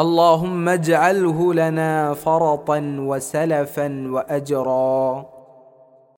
اللهم اجعله لنا فرطا وسلفا واجرا.